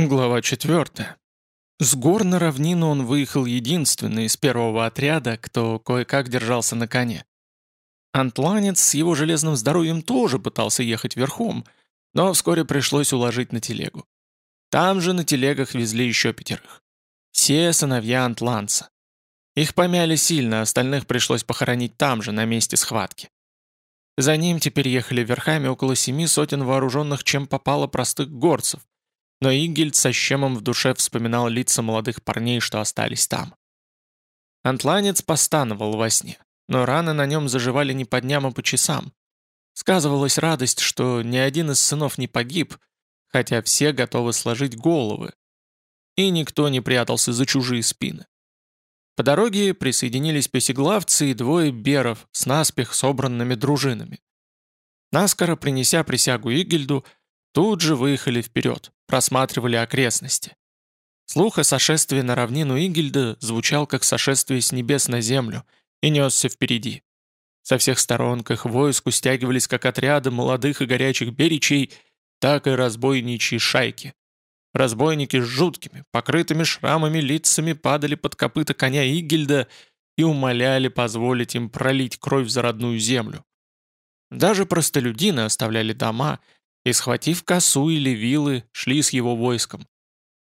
Глава 4. С гор на равнину он выехал единственный из первого отряда, кто кое-как держался на коне. Антланец с его железным здоровьем тоже пытался ехать верхом, но вскоре пришлось уложить на телегу. Там же на телегах везли еще пятерых. Все сыновья Антланца. Их помяли сильно, остальных пришлось похоронить там же, на месте схватки. За ним теперь ехали верхами около семи сотен вооруженных чем попало простых горцев, но Игельд со щемом в душе вспоминал лица молодых парней, что остались там. Антланец постановал во сне, но раны на нем заживали не по дням, а по часам. Сказывалась радость, что ни один из сынов не погиб, хотя все готовы сложить головы. И никто не прятался за чужие спины. По дороге присоединились песеглавцы и двое беров с наспех собранными дружинами. Наскоро принеся присягу Игельду, тут же выехали вперед, просматривали окрестности. Слух о сошествии на равнину Игельда звучал как сошествие с небес на землю и несся впереди. Со всех сторон к их войску стягивались как отряды молодых и горячих беречей, так и разбойничьи шайки. Разбойники с жуткими, покрытыми шрамами лицами падали под копыта коня Игельда и умоляли позволить им пролить кровь за родную землю. Даже простолюдины оставляли дома и, схватив косу или вилы, шли с его войском.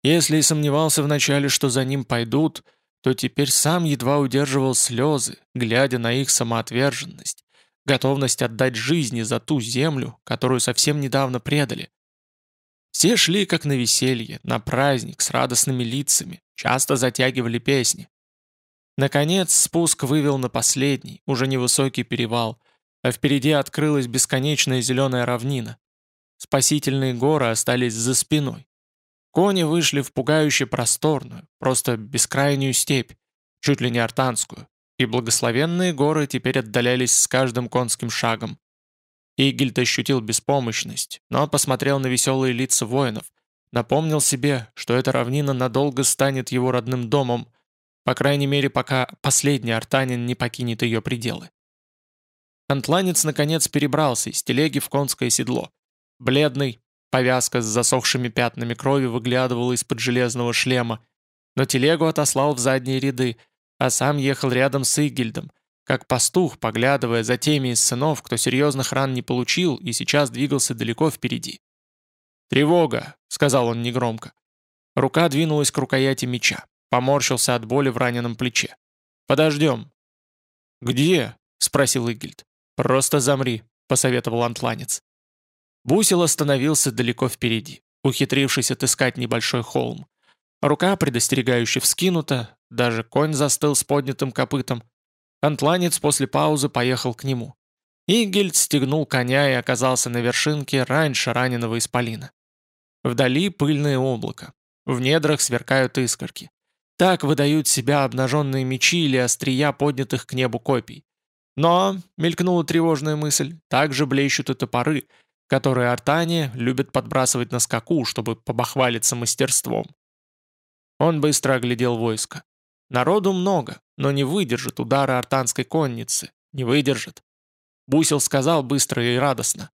Если и сомневался вначале, что за ним пойдут, то теперь сам едва удерживал слезы, глядя на их самоотверженность, готовность отдать жизни за ту землю, которую совсем недавно предали. Все шли как на веселье, на праздник, с радостными лицами, часто затягивали песни. Наконец спуск вывел на последний, уже невысокий перевал, а впереди открылась бесконечная зеленая равнина. Спасительные горы остались за спиной. Кони вышли в пугающе просторную, просто бескрайнюю степь, чуть ли не артанскую, и благословенные горы теперь отдалялись с каждым конским шагом. Игельд ощутил беспомощность, но посмотрел на веселые лица воинов, напомнил себе, что эта равнина надолго станет его родным домом, по крайней мере, пока последний артанин не покинет ее пределы. Антланец наконец перебрался из телеги в конское седло. Бледный, повязка с засохшими пятнами крови выглядывала из-под железного шлема, но телегу отослал в задние ряды, а сам ехал рядом с Игельдом, как пастух, поглядывая за теми из сынов, кто серьезных ран не получил и сейчас двигался далеко впереди. «Тревога!» — сказал он негромко. Рука двинулась к рукояти меча, поморщился от боли в раненом плече. «Подождем». «Где?» — спросил Игельд. «Просто замри», — посоветовал антланец. Бусел остановился далеко впереди, ухитрившись отыскать небольшой холм. Рука предостерегающе вскинута, даже конь застыл с поднятым копытом. Антланец после паузы поехал к нему. Игельд стегнул коня и оказался на вершинке раньше раненого исполина. Вдали пыльное облако. В недрах сверкают искорки. Так выдают себя обнаженные мечи или острия поднятых к небу копий. Но, мелькнула тревожная мысль, также блещут и топоры — которые артане любят подбрасывать на скаку, чтобы побахвалиться мастерством. Он быстро оглядел войско. Народу много, но не выдержит удара артанской конницы. Не выдержит. Бусел сказал быстро и радостно.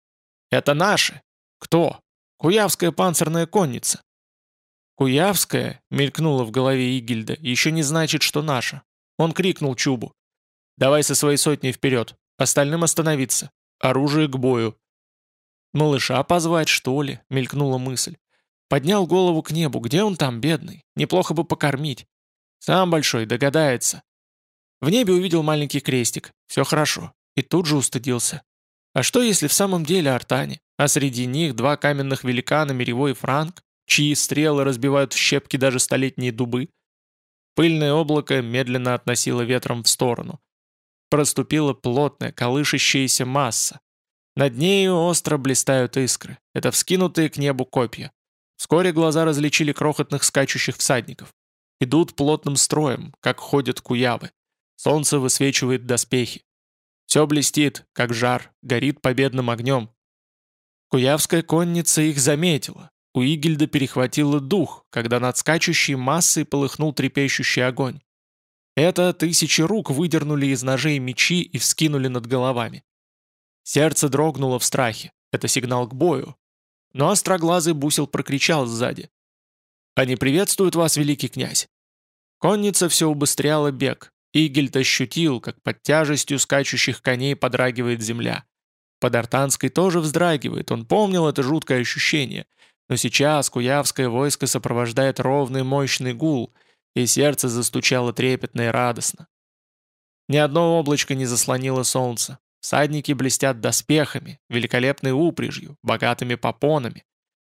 «Это наши!» «Кто?» «Куявская панцирная конница». «Куявская», — мелькнула в голове Игильда, — «еще не значит, что наша». Он крикнул Чубу. «Давай со своей сотней вперед, остальным остановиться. Оружие к бою. «Малыша позвать, что ли?» — мелькнула мысль. Поднял голову к небу. Где он там, бедный? Неплохо бы покормить. Сам большой, догадается. В небе увидел маленький крестик. Все хорошо. И тут же устыдился. А что, если в самом деле артане, а среди них два каменных великана Миревой и Франк, чьи стрелы разбивают в щепки даже столетние дубы? Пыльное облако медленно относило ветром в сторону. Проступила плотная, колышащаяся масса. Над нею остро блистают искры. Это вскинутые к небу копья. Вскоре глаза различили крохотных скачущих всадников. Идут плотным строем, как ходят куявы. Солнце высвечивает доспехи. Все блестит, как жар, горит победным огнем. Куявская конница их заметила. У Игельда перехватило дух, когда над скачущей массой полыхнул трепещущий огонь. Это тысячи рук выдернули из ножей мечи и вскинули над головами. Сердце дрогнуло в страхе. Это сигнал к бою. Но остроглазый бусел прокричал сзади. Они приветствуют вас, великий князь!» Конница все убыстряла бег. Игельд ощутил, как под тяжестью скачущих коней подрагивает земля. Под Артанской тоже вздрагивает, он помнил это жуткое ощущение. Но сейчас куявское войско сопровождает ровный мощный гул, и сердце застучало трепетно и радостно. Ни одно облачко не заслонило солнце. Всадники блестят доспехами, великолепной упряжью, богатыми попонами.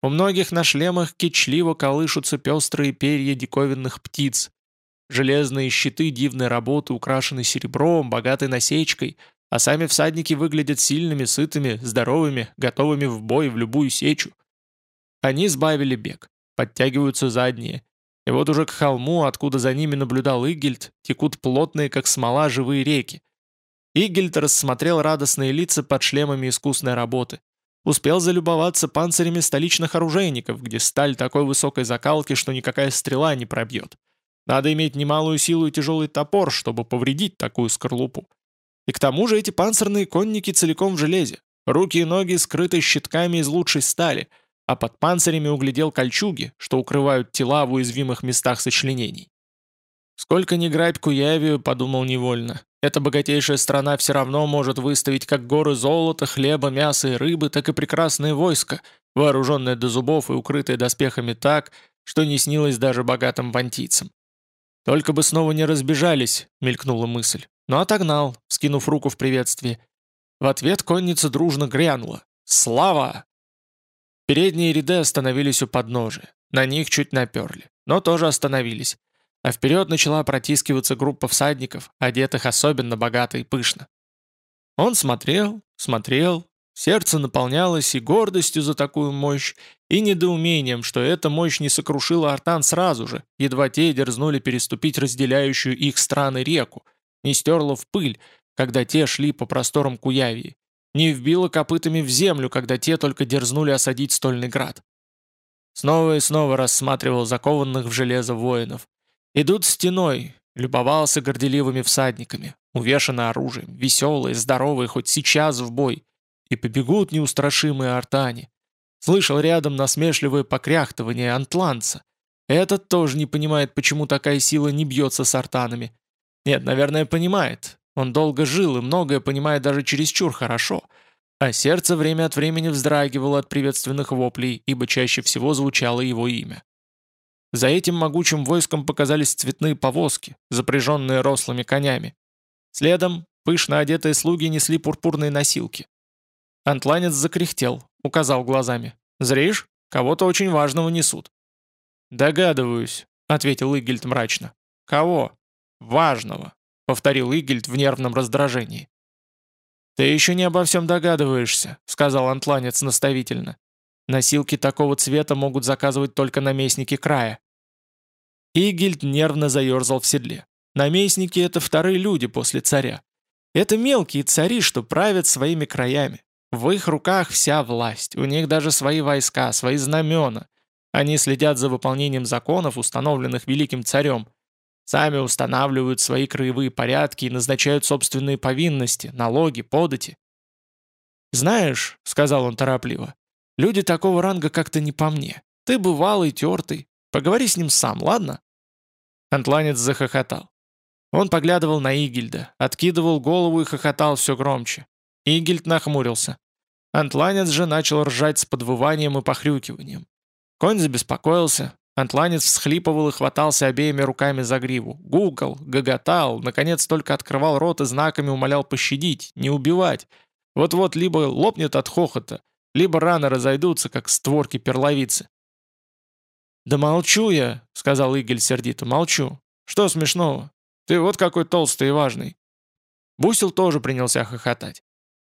У многих на шлемах кичливо колышутся пестрые перья диковинных птиц. Железные щиты дивной работы украшены серебром, богатой насечкой, а сами всадники выглядят сильными, сытыми, здоровыми, готовыми в бой в любую сечу. Они сбавили бег, подтягиваются задние. И вот уже к холму, откуда за ними наблюдал Игельд, текут плотные, как смола, живые реки. Игельд рассмотрел радостные лица под шлемами искусной работы. Успел залюбоваться панцирями столичных оружейников, где сталь такой высокой закалки, что никакая стрела не пробьет. Надо иметь немалую силу и тяжелый топор, чтобы повредить такую скорлупу. И к тому же эти панцирные конники целиком в железе. Руки и ноги скрыты щитками из лучшей стали, а под панцирями углядел кольчуги, что укрывают тела в уязвимых местах сочленений. Сколько ни грабь Куявию, подумал невольно. Эта богатейшая страна все равно может выставить как горы золота, хлеба, мяса и рыбы, так и прекрасные войска, вооруженное до зубов и укрытое доспехами так, что не снилось даже богатым бантийцам. «Только бы снова не разбежались», — мелькнула мысль. Но отогнал, скинув руку в приветствии. В ответ конница дружно грянула. «Слава!» Передние ряды остановились у подножия. На них чуть наперли, но тоже остановились а вперед начала протискиваться группа всадников, одетых особенно богато и пышно. Он смотрел, смотрел, сердце наполнялось и гордостью за такую мощь, и недоумением, что эта мощь не сокрушила Артан сразу же, едва те дерзнули переступить разделяющую их страны реку, не стерла в пыль, когда те шли по просторам Куявии, не вбила копытами в землю, когда те только дерзнули осадить стольный град. Снова и снова рассматривал закованных в железо воинов, Идут стеной, любовался горделивыми всадниками, увешаны оружием, веселые, здоровые, хоть сейчас в бой, и побегут неустрашимые артане. Слышал рядом насмешливое покряхтывание антланца. Этот тоже не понимает, почему такая сила не бьется с артанами. Нет, наверное, понимает. Он долго жил и многое понимает даже чересчур хорошо. А сердце время от времени вздрагивало от приветственных воплей, ибо чаще всего звучало его имя. За этим могучим войском показались цветные повозки, запряженные рослыми конями. Следом пышно одетые слуги несли пурпурные носилки. Антланец закряхтел, указал глазами. «Зришь? Кого-то очень важного несут». «Догадываюсь», — ответил Игельд мрачно. «Кого?» «Важного», — повторил Игельд в нервном раздражении. «Ты еще не обо всем догадываешься», — сказал Антланец наставительно. Носилки такого цвета могут заказывать только наместники края. Игельд нервно заерзал в седле. Наместники — это вторые люди после царя. Это мелкие цари, что правят своими краями. В их руках вся власть, у них даже свои войска, свои знамена. Они следят за выполнением законов, установленных великим царем. Сами устанавливают свои краевые порядки и назначают собственные повинности, налоги, подати. «Знаешь», — сказал он торопливо, Люди такого ранга как-то не по мне. Ты бывалый, тертый. Поговори с ним сам, ладно?» Антланец захохотал. Он поглядывал на Игильда, откидывал голову и хохотал все громче. Игильд нахмурился. Антланец же начал ржать с подвыванием и похрюкиванием. Конь забеспокоился. Антланец всхлипывал и хватался обеими руками за гриву. Гугал, гоготал, наконец только открывал рот и знаками умолял пощадить, не убивать. Вот-вот либо лопнет от хохота, либо рано разойдутся, как створки перловицы. «Да молчу я», — сказал Игель сердито, — «молчу. Что смешного? Ты вот какой толстый и важный». Бусил тоже принялся хохотать.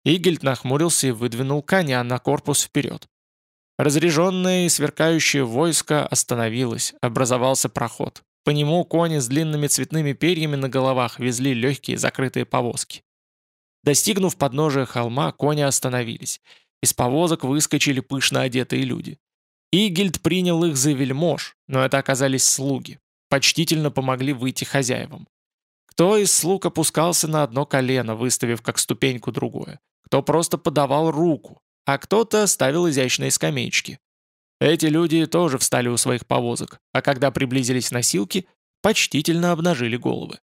Игельд нахмурился и выдвинул коня на корпус вперед. Разряженное и сверкающее войско остановилось, образовался проход. По нему кони с длинными цветными перьями на головах везли легкие закрытые повозки. Достигнув подножия холма, кони остановились, из повозок выскочили пышно одетые люди. Игельд принял их за вельмож, но это оказались слуги. Почтительно помогли выйти хозяевам. Кто из слуг опускался на одно колено, выставив как ступеньку другое, кто просто подавал руку, а кто-то ставил изящные скамеечки. Эти люди тоже встали у своих повозок, а когда приблизились носилки, почтительно обнажили головы.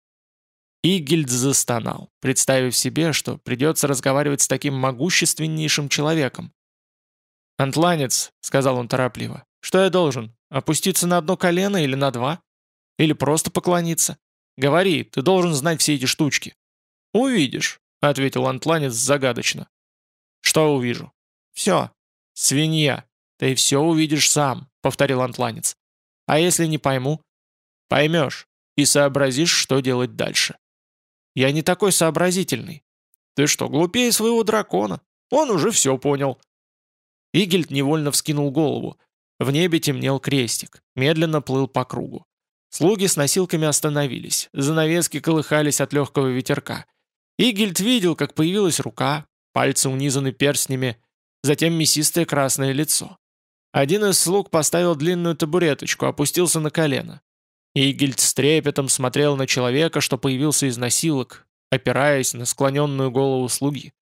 Игельд застонал, представив себе, что придется разговаривать с таким могущественнейшим человеком. «Антланец», — сказал он торопливо, — «что я должен? Опуститься на одно колено или на два? Или просто поклониться? Говори, ты должен знать все эти штучки». «Увидишь», — ответил Антланец загадочно. «Что увижу?» «Все. Свинья. Ты все увидишь сам», — повторил Антланец. «А если не пойму?» «Поймешь и сообразишь, что делать дальше». «Я не такой сообразительный». «Ты что, глупее своего дракона? Он уже все понял». Игельд невольно вскинул голову. В небе темнел крестик, медленно плыл по кругу. Слуги с носилками остановились, занавески колыхались от легкого ветерка. Игельд видел, как появилась рука, пальцы унизаны перстнями, затем мясистое красное лицо. Один из слуг поставил длинную табуреточку, опустился на колено. Игельд с трепетом смотрел на человека, что появился из носилок, опираясь на склоненную голову слуги.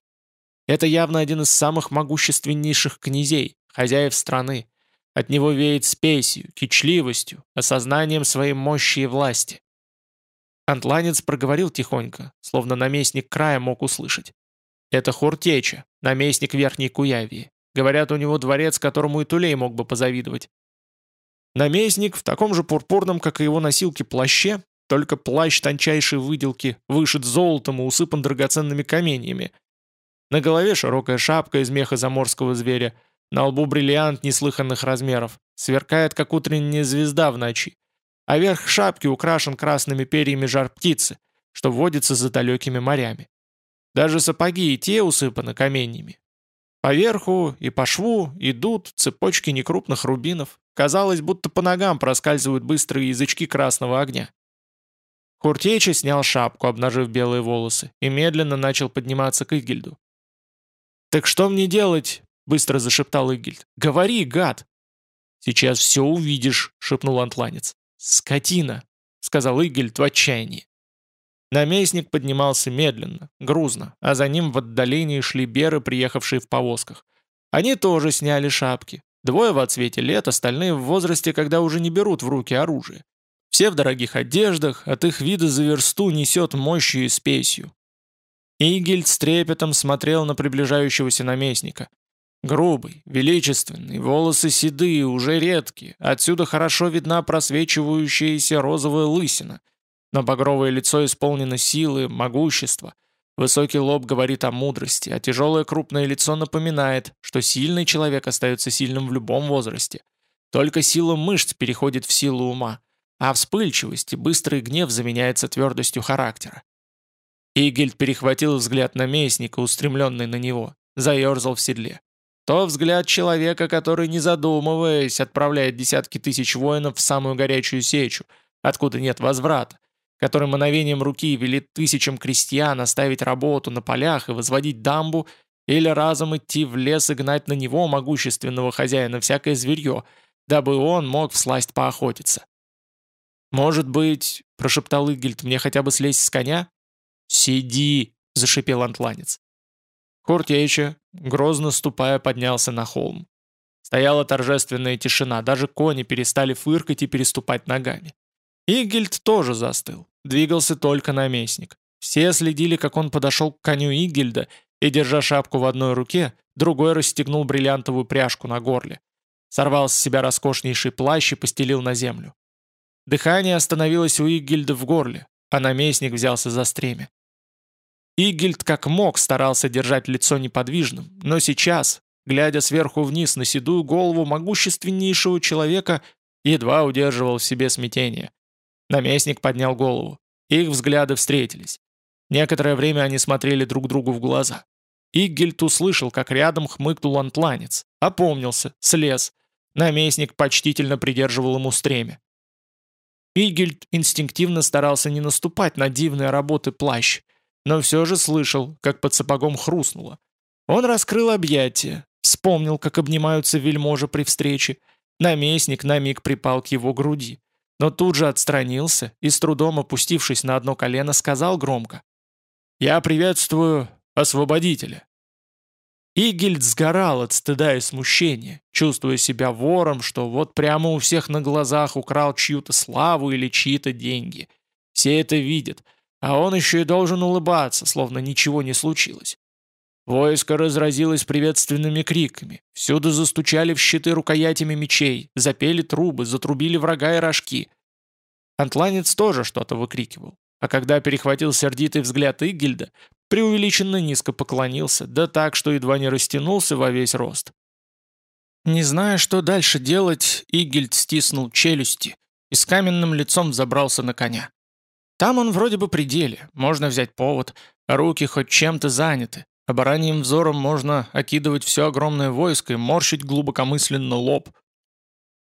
Это явно один из самых могущественнейших князей, хозяев страны. От него веет спесью, кичливостью, осознанием своей мощи и власти. Антланец проговорил тихонько, словно наместник края мог услышать. Это Хуртеча, наместник Верхней Куявии. Говорят, у него дворец, которому и Тулей мог бы позавидовать. Наместник в таком же пурпурном, как и его носилки, плаще, только плащ тончайшей выделки, вышит золотом и усыпан драгоценными каменьями, на голове широкая шапка из меха заморского зверя, на лбу бриллиант неслыханных размеров, сверкает, как утренняя звезда в ночи. А верх шапки украшен красными перьями жар птицы, что водится за далекими морями. Даже сапоги и те усыпаны каменьями. По верху и по шву идут цепочки некрупных рубинов. Казалось, будто по ногам проскальзывают быстрые язычки красного огня. Куртечи снял шапку, обнажив белые волосы, и медленно начал подниматься к Игельду. «Так что мне делать?» — быстро зашептал Игельд. «Говори, гад!» «Сейчас все увидишь», — шепнул антланец. «Скотина!» — сказал Игельд в отчаянии. Наместник поднимался медленно, грузно, а за ним в отдалении шли беры, приехавшие в повозках. Они тоже сняли шапки. Двое в отсвете лет, остальные в возрасте, когда уже не берут в руки оружие. Все в дорогих одеждах, от их вида за версту несет мощью и спесью. Игельд с трепетом смотрел на приближающегося наместника. Грубый, величественный, волосы седые, уже редкие, отсюда хорошо видна просвечивающаяся розовая лысина. Но багровое лицо исполнено силы, могущества. Высокий лоб говорит о мудрости, а тяжелое крупное лицо напоминает, что сильный человек остается сильным в любом возрасте. Только сила мышц переходит в силу ума, а вспыльчивость и быстрый гнев заменяется твердостью характера. Игельд перехватил взгляд наместника, устремленный на него, заерзал в седле. То взгляд человека, который, не задумываясь, отправляет десятки тысяч воинов в самую горячую сечу, откуда нет возврата, который мановением руки велит тысячам крестьян оставить работу на полях и возводить дамбу, или разом идти в лес и гнать на него, могущественного хозяина, всякое зверье, дабы он мог всласть поохотиться. «Может быть, — прошептал Игельд, — мне хотя бы слезть с коня? «Сиди!» — зашипел антланец. Куртейча, грозно ступая, поднялся на холм. Стояла торжественная тишина, даже кони перестали фыркать и переступать ногами. Игельд тоже застыл, двигался только наместник. Все следили, как он подошел к коню Игельда и, держа шапку в одной руке, другой расстегнул бриллиантовую пряжку на горле. Сорвал с себя роскошнейший плащ и постелил на землю. Дыхание остановилось у Игельда в горле, а наместник взялся за стремя. Игельд как мог старался держать лицо неподвижным, но сейчас, глядя сверху вниз на седую голову могущественнейшего человека, едва удерживал в себе смятение. Наместник поднял голову. Их взгляды встретились. Некоторое время они смотрели друг другу в глаза. Игельд услышал, как рядом хмыкнул антланец. Опомнился, слез. Наместник почтительно придерживал ему стремя. Игельд инстинктивно старался не наступать на дивные работы плащ, но все же слышал, как под сапогом хрустнуло. Он раскрыл объятия, вспомнил, как обнимаются вельможи при встрече. Наместник на миг припал к его груди, но тут же отстранился и, с трудом опустившись на одно колено, сказал громко «Я приветствую освободителя». Игельд сгорал от стыда и смущения, чувствуя себя вором, что вот прямо у всех на глазах украл чью-то славу или чьи-то деньги. Все это видят, а он еще и должен улыбаться, словно ничего не случилось. Войско разразилось приветственными криками. Всюду застучали в щиты рукоятями мечей, запели трубы, затрубили врага и рожки. Антланец тоже что-то выкрикивал. А когда перехватил сердитый взгляд Игильда, преувеличенно низко поклонился, да так, что едва не растянулся во весь рост. Не зная, что дальше делать, Игильд стиснул челюсти и с каменным лицом забрался на коня. Там он вроде бы при деле, можно взять повод, руки хоть чем-то заняты, а взором можно окидывать все огромное войско и морщить глубокомысленно лоб.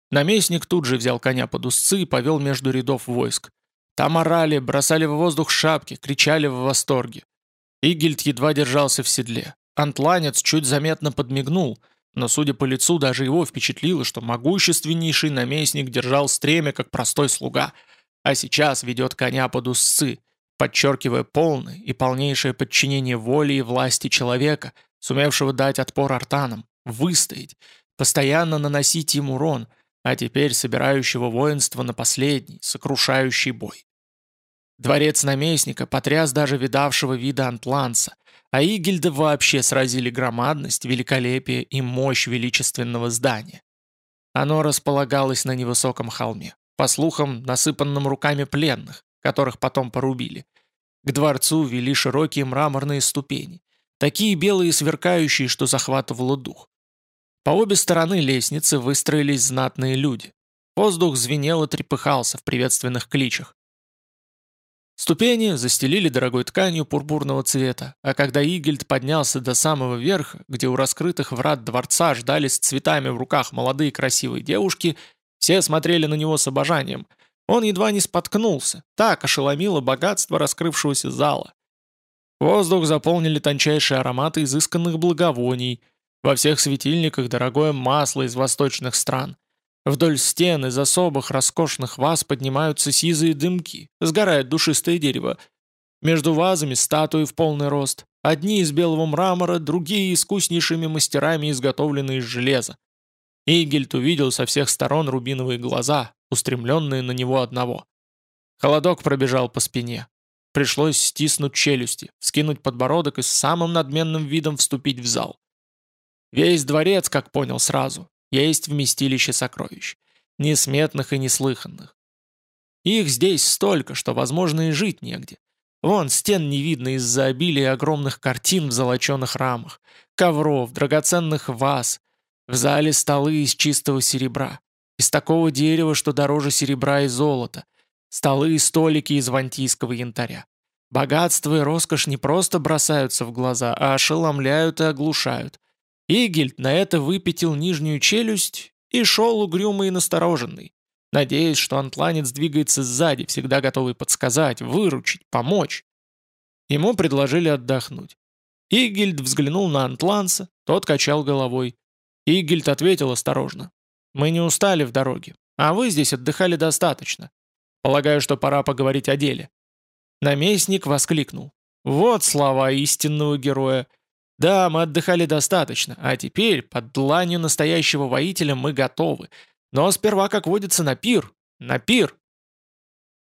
Наместник тут же взял коня под узцы и повел между рядов войск. Там орали, бросали в воздух шапки, кричали в восторге. Игельд едва держался в седле. Антланец чуть заметно подмигнул, но, судя по лицу, даже его впечатлило, что могущественнейший наместник держал стремя, как простой слуга, а сейчас ведет коня под узцы, подчеркивая полное и полнейшее подчинение воле и власти человека, сумевшего дать отпор артанам, выстоять, постоянно наносить им урон, а теперь собирающего воинство на последний, сокрушающий бой. Дворец наместника потряс даже видавшего вида антланца, а Игельда вообще сразили громадность, великолепие и мощь величественного здания. Оно располагалось на невысоком холме, по слухам, насыпанном руками пленных, которых потом порубили. К дворцу вели широкие мраморные ступени, такие белые и сверкающие, что захватывало дух. По обе стороны лестницы выстроились знатные люди. Воздух звенел и трепыхался в приветственных кличах. Ступени застелили дорогой тканью пурпурного цвета, а когда Игельд поднялся до самого верха, где у раскрытых врат дворца ждали с цветами в руках молодые красивые девушки, все смотрели на него с обожанием. Он едва не споткнулся, так ошеломило богатство раскрывшегося зала. Воздух заполнили тончайшие ароматы изысканных благовоний, во всех светильниках дорогое масло из восточных стран – Вдоль стен из особых роскошных ваз поднимаются сизые дымки, сгорает душистое дерево. Между вазами статуи в полный рост. Одни из белого мрамора, другие искуснейшими мастерами изготовлены из железа. Игельт увидел со всех сторон рубиновые глаза, устремленные на него одного. Холодок пробежал по спине. Пришлось стиснуть челюсти, скинуть подбородок и с самым надменным видом вступить в зал. Весь дворец, как понял сразу, есть вместилище сокровищ. Несметных и неслыханных. Их здесь столько, что, возможно, и жить негде. Вон, стен не видно из-за обилия огромных картин в золоченых рамах, ковров, драгоценных ваз. В зале столы из чистого серебра. Из такого дерева, что дороже серебра и золота. Столы и столики из вантийского янтаря. Богатство и роскошь не просто бросаются в глаза, а ошеломляют и оглушают. Игельд на это выпятил нижнюю челюсть и шел угрюмый и настороженный, надеясь, что антланец двигается сзади, всегда готовый подсказать, выручить, помочь. Ему предложили отдохнуть. Игельд взглянул на антланца, тот качал головой. Игельд ответил осторожно. «Мы не устали в дороге, а вы здесь отдыхали достаточно. Полагаю, что пора поговорить о деле». Наместник воскликнул. «Вот слова истинного героя. Да, мы отдыхали достаточно, а теперь, под дланью настоящего воителя, мы готовы. Но сперва, как водится, на пир. На пир!»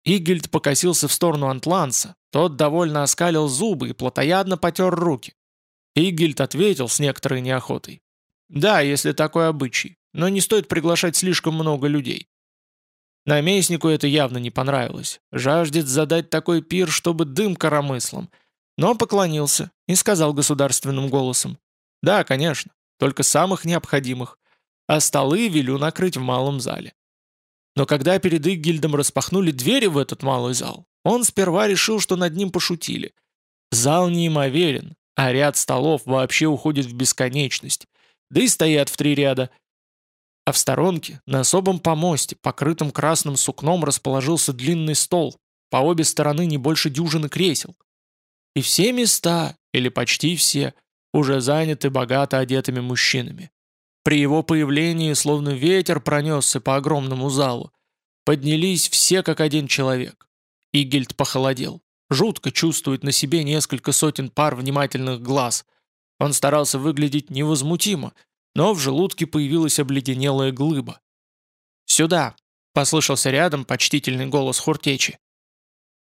Игельд покосился в сторону Антланса. Тот довольно оскалил зубы и плотоядно потер руки. Игельд ответил с некоторой неохотой. «Да, если такой обычай, но не стоит приглашать слишком много людей». Наместнику это явно не понравилось. Жаждет задать такой пир, чтобы дым коромыслом – но поклонился и сказал государственным голосом. «Да, конечно, только самых необходимых, а столы велю накрыть в малом зале». Но когда перед Игильдом распахнули двери в этот малый зал, он сперва решил, что над ним пошутили. Зал неимоверен, а ряд столов вообще уходит в бесконечность, да и стоят в три ряда. А в сторонке, на особом помосте, покрытом красным сукном, расположился длинный стол, по обе стороны не больше дюжины кресел. И все места, или почти все, уже заняты богато одетыми мужчинами. При его появлении словно ветер пронесся по огромному залу. Поднялись все как один человек. Игельд похолодел. Жутко чувствует на себе несколько сотен пар внимательных глаз. Он старался выглядеть невозмутимо, но в желудке появилась обледенелая глыба. «Сюда!» — послышался рядом почтительный голос Хуртечи.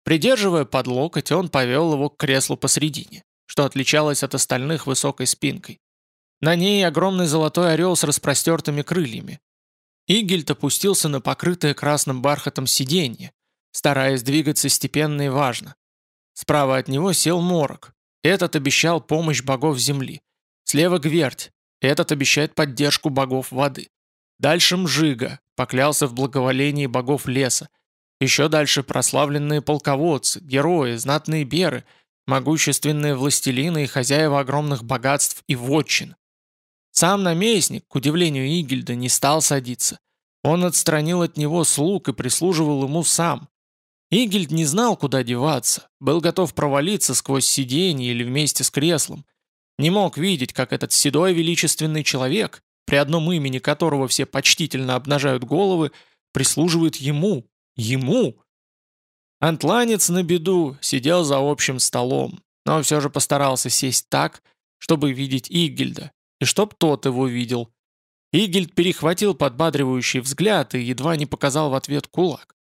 Придерживая под локоть, он повел его к креслу посредине, что отличалось от остальных высокой спинкой. На ней огромный золотой орел с распростертыми крыльями. Игельт опустился на покрытое красным бархатом сиденье, стараясь двигаться степенно и важно. Справа от него сел морок. Этот обещал помощь богов земли. Слева Гверть. Этот обещает поддержку богов воды. Дальше Мжига, поклялся в благоволении богов леса. Еще дальше прославленные полководцы, герои, знатные беры, могущественные властелины и хозяева огромных богатств и вотчин. Сам наместник, к удивлению Игельда, не стал садиться. Он отстранил от него слуг и прислуживал ему сам. Игельд не знал, куда деваться, был готов провалиться сквозь сиденье или вместе с креслом. Не мог видеть, как этот седой величественный человек, при одном имени которого все почтительно обнажают головы, прислуживает ему, ему. Антланец на беду сидел за общим столом, но все же постарался сесть так, чтобы видеть Игельда, и чтоб тот его видел. Игельд перехватил подбадривающий взгляд и едва не показал в ответ кулак.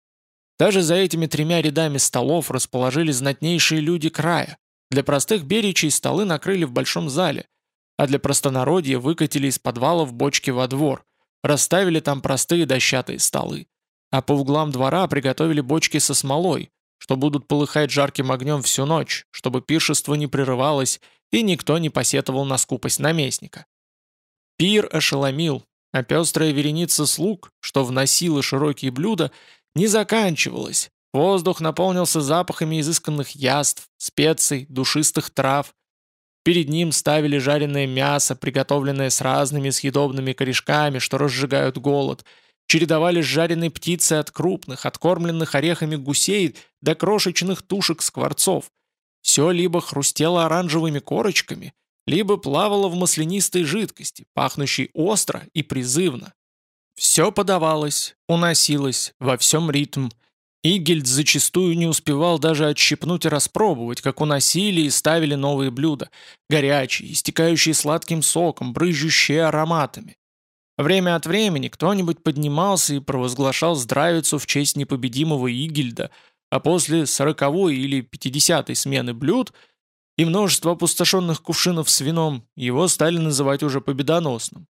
Даже за этими тремя рядами столов расположились знатнейшие люди края. Для простых беречей столы накрыли в большом зале, а для простонародья выкатили из подвала в бочки во двор, расставили там простые дощатые столы. А по углам двора приготовили бочки со смолой, что будут полыхать жарким огнем всю ночь, чтобы пиршество не прерывалось и никто не посетовал на скупость наместника. Пир ошеломил, а пестрая вереница слуг, что вносила широкие блюда, не заканчивалась. Воздух наполнился запахами изысканных яств, специй, душистых трав, Перед ним ставили жареное мясо, приготовленное с разными съедобными корешками, что разжигают голод. Чередовали с жареной птицей от крупных, откормленных орехами гусей до крошечных тушек скворцов. Все либо хрустело оранжевыми корочками, либо плавало в маслянистой жидкости, пахнущей остро и призывно. Все подавалось, уносилось, во всем ритм – Игельд зачастую не успевал даже отщипнуть и распробовать, как уносили и ставили новые блюда, горячие, истекающие сладким соком, брызжущие ароматами. Время от времени кто-нибудь поднимался и провозглашал здравицу в честь непобедимого Игельда, а после сороковой или пятидесятой смены блюд и множество опустошенных кувшинов с вином его стали называть уже победоносным.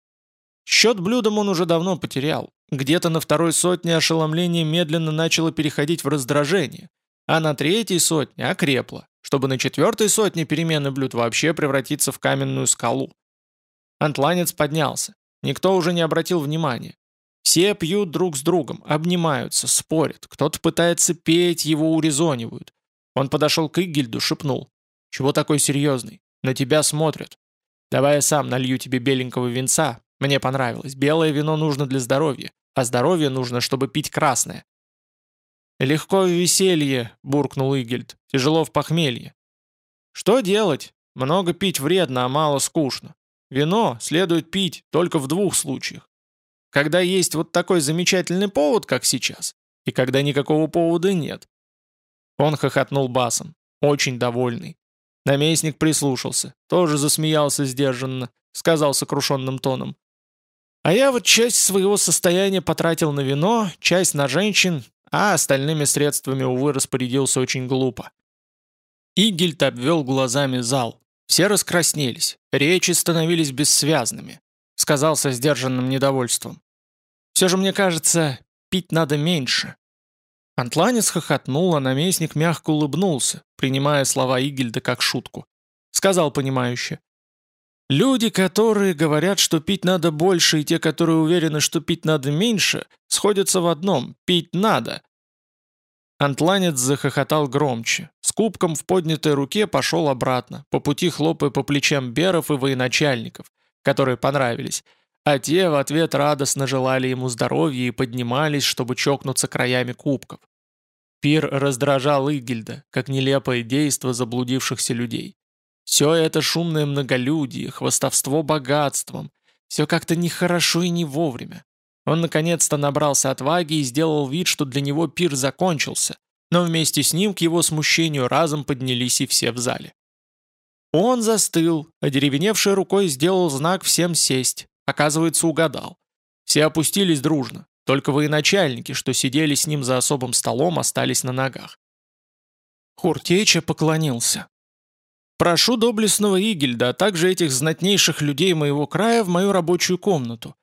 Счет блюдам он уже давно потерял. Где-то на второй сотне ошеломление медленно начало переходить в раздражение, а на третьей сотне окрепло, чтобы на четвертой сотне перемены блюд вообще превратиться в каменную скалу. Антланец поднялся. Никто уже не обратил внимания. Все пьют друг с другом, обнимаются, спорят. Кто-то пытается петь, его урезонивают. Он подошел к Игельду, шепнул. «Чего такой серьезный? На тебя смотрят. Давай я сам налью тебе беленького венца, мне понравилось. Белое вино нужно для здоровья, а здоровье нужно, чтобы пить красное. «Легко в веселье», — буркнул Игельд. «Тяжело в похмелье». «Что делать? Много пить вредно, а мало скучно. Вино следует пить только в двух случаях. Когда есть вот такой замечательный повод, как сейчас, и когда никакого повода нет». Он хохотнул басом, очень довольный. Наместник прислушался, тоже засмеялся сдержанно, сказал сокрушенным тоном. А я вот часть своего состояния потратил на вино, часть на женщин, а остальными средствами, увы, распорядился очень глупо. Игельт обвел глазами зал. Все раскраснелись, речи становились бессвязными. Сказал со сдержанным недовольством. «Все же мне кажется, пить надо меньше». Антланец хохотнул, а наместник мягко улыбнулся, принимая слова Игельда как шутку. Сказал понимающе. Люди, которые говорят, что пить надо больше, и те, которые уверены, что пить надо меньше, сходятся в одном – пить надо. Антланец захохотал громче. С кубком в поднятой руке пошел обратно, по пути хлопая по плечам беров и военачальников, которые понравились, а те в ответ радостно желали ему здоровья и поднимались, чтобы чокнуться краями кубков. Пир раздражал Игельда, как нелепое действо заблудившихся людей. Все это шумное многолюдие, хвастовство богатством. Все как-то нехорошо и не вовремя. Он наконец-то набрался отваги и сделал вид, что для него пир закончился, но вместе с ним к его смущению разом поднялись и все в зале. Он застыл, одеревеневшей рукой сделал знак всем сесть, Оказывается, угадал. Все опустились дружно, только военачальники, что сидели с ним за особым столом, остались на ногах. Хуртеча поклонился. «Прошу доблестного Игельда, а также этих знатнейших людей моего края в мою рабочую комнату.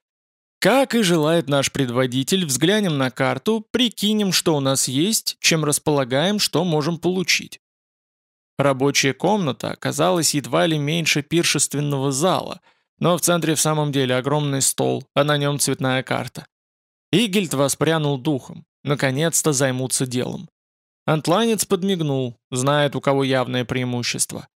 Как и желает наш предводитель, взглянем на карту, прикинем, что у нас есть, чем располагаем, что можем получить. Рабочая комната оказалась едва ли меньше пиршественного зала, но в центре в самом деле огромный стол, а на нем цветная карта. Игельд воспрянул духом. Наконец-то займутся делом. Антланец подмигнул, знает, у кого явное преимущество.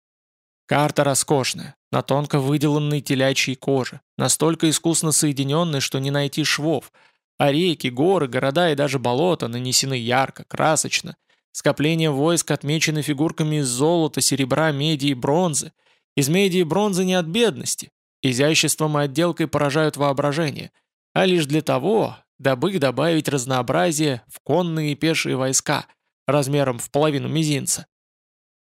Карта роскошная, на тонко выделанной телячьей коже, настолько искусно соединенной, что не найти швов, а реки, горы, города и даже болота нанесены ярко, красочно. Скопления войск отмечены фигурками из золота, серебра, меди и бронзы. Из меди и бронзы не от бедности. Изяществом и отделкой поражают воображение, а лишь для того, дабы добавить разнообразие в конные и пешие войска, размером в половину мизинца.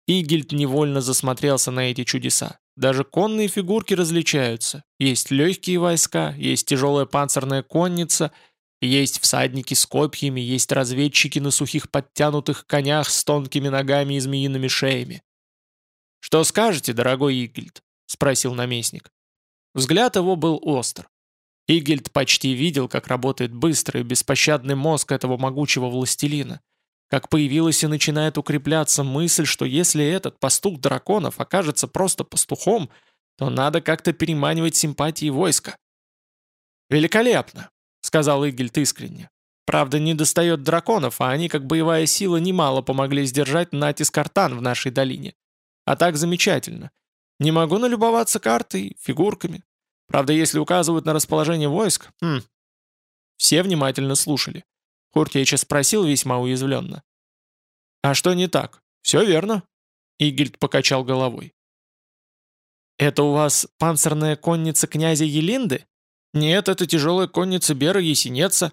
Игельд невольно засмотрелся на эти чудеса. Даже конные фигурки различаются. Есть легкие войска, есть тяжелая панцирная конница, есть всадники с копьями, есть разведчики на сухих подтянутых конях с тонкими ногами и змеиными шеями. «Что скажете, дорогой Игельд?» — спросил наместник. Взгляд его был остр. Игельд почти видел, как работает быстрый, беспощадный мозг этого могучего властелина — как появилась и начинает укрепляться мысль, что если этот пастух драконов окажется просто пастухом, то надо как-то переманивать симпатии войска. «Великолепно», — сказал Игельт искренне. «Правда, не достает драконов, а они, как боевая сила, немало помогли сдержать натиск артан в нашей долине. А так замечательно. Не могу налюбоваться картой, фигурками. Правда, если указывают на расположение войск... Хм. Все внимательно слушали. Хуртеча спросил весьма уязвленно. «А что не так? Все верно?» Игельд покачал головой. «Это у вас панцирная конница князя Елинды?» «Нет, это тяжелая конница Бера Есенеца».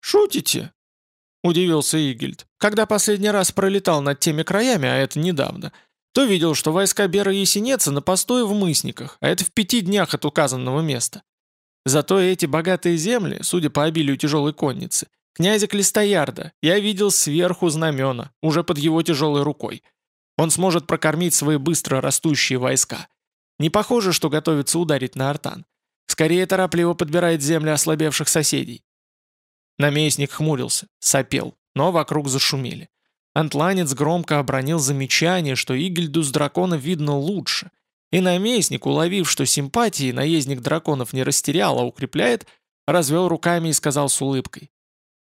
«Шутите?» — удивился Игельд. «Когда последний раз пролетал над теми краями, а это недавно, то видел, что войска Бера Есенеца на постое в Мысниках, а это в пяти днях от указанного места. Зато эти богатые земли, судя по обилию тяжелой конницы, Князя Клистоярда я видел сверху знамена, уже под его тяжелой рукой. Он сможет прокормить свои быстро растущие войска. Не похоже, что готовится ударить на Артан. Скорее торопливо подбирает земли ослабевших соседей. Наместник хмурился, сопел, но вокруг зашумели. Антланец громко обронил замечание, что Игельду с дракона видно лучше. И наместник, уловив, что симпатии наездник драконов не растерял, а укрепляет, развел руками и сказал с улыбкой.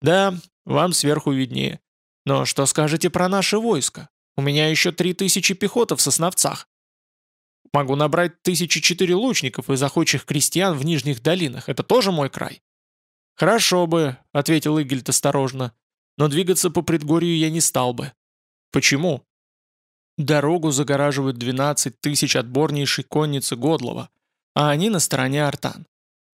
«Да, вам сверху виднее. Но что скажете про наше войско? У меня еще три тысячи пехотов в Сосновцах. Могу набрать тысячи четыре лучников из охочих крестьян в Нижних долинах. Это тоже мой край?» «Хорошо бы», — ответил Игельд осторожно. «Но двигаться по предгорью я не стал бы». «Почему?» Дорогу загораживают 12 тысяч отборнейшей конницы Годлова, а они на стороне Артан.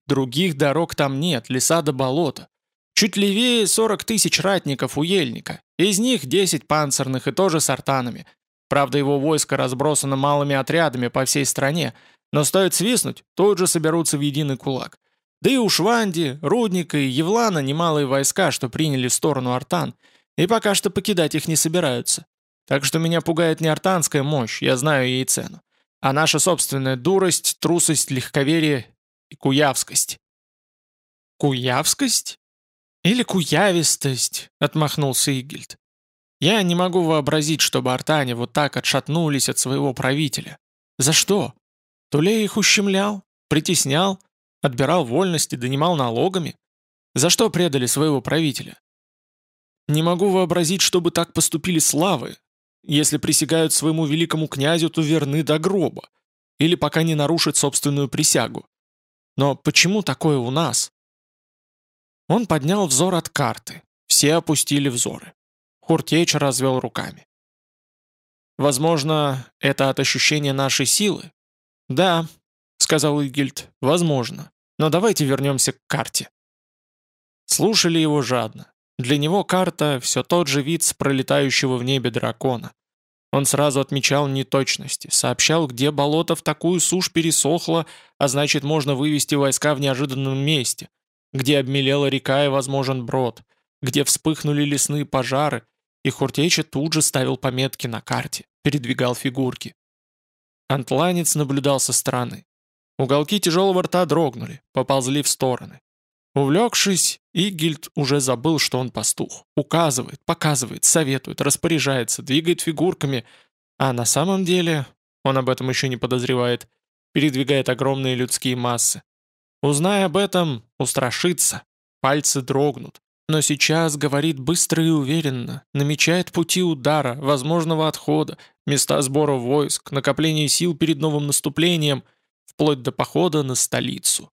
Других дорог там нет, леса до болота. Чуть левее 40 тысяч ратников у Ельника, из них 10 панцирных и тоже с артанами. Правда, его войско разбросано малыми отрядами по всей стране, но стоит свистнуть, тут же соберутся в единый кулак. Да и у Шванди, Рудника и Евлана немалые войска, что приняли в сторону артан, и пока что покидать их не собираются. Так что меня пугает не артанская мощь, я знаю ей цену, а наша собственная дурость, трусость, легковерие и куявскость. Куявскость? «Или куявистость», — отмахнулся Игельд. «Я не могу вообразить, чтобы артане вот так отшатнулись от своего правителя. За что? То ли их ущемлял, притеснял, отбирал вольности, донимал налогами? За что предали своего правителя? Не могу вообразить, чтобы так поступили славы. Если присягают своему великому князю, то верны до гроба. Или пока не нарушат собственную присягу. Но почему такое у нас? Он поднял взор от карты. Все опустили взоры. Хуртеч развел руками. «Возможно, это от ощущения нашей силы?» «Да», — сказал Игильд, — «возможно. Но давайте вернемся к карте». Слушали его жадно. Для него карта — все тот же вид с пролетающего в небе дракона. Он сразу отмечал неточности, сообщал, где болото в такую сушь пересохло, а значит можно вывести войска в неожиданном месте, где обмелела река и возможен брод, где вспыхнули лесные пожары, и Хуртеча тут же ставил пометки на карте, передвигал фигурки. Антланец наблюдал со стороны. Уголки тяжелого рта дрогнули, поползли в стороны. Увлекшись, Игильд уже забыл, что он пастух. Указывает, показывает, советует, распоряжается, двигает фигурками, а на самом деле, он об этом еще не подозревает, передвигает огромные людские массы. Узная об этом, устрашится, пальцы дрогнут. Но сейчас говорит быстро и уверенно, намечает пути удара, возможного отхода, места сбора войск, накопления сил перед новым наступлением, вплоть до похода на столицу.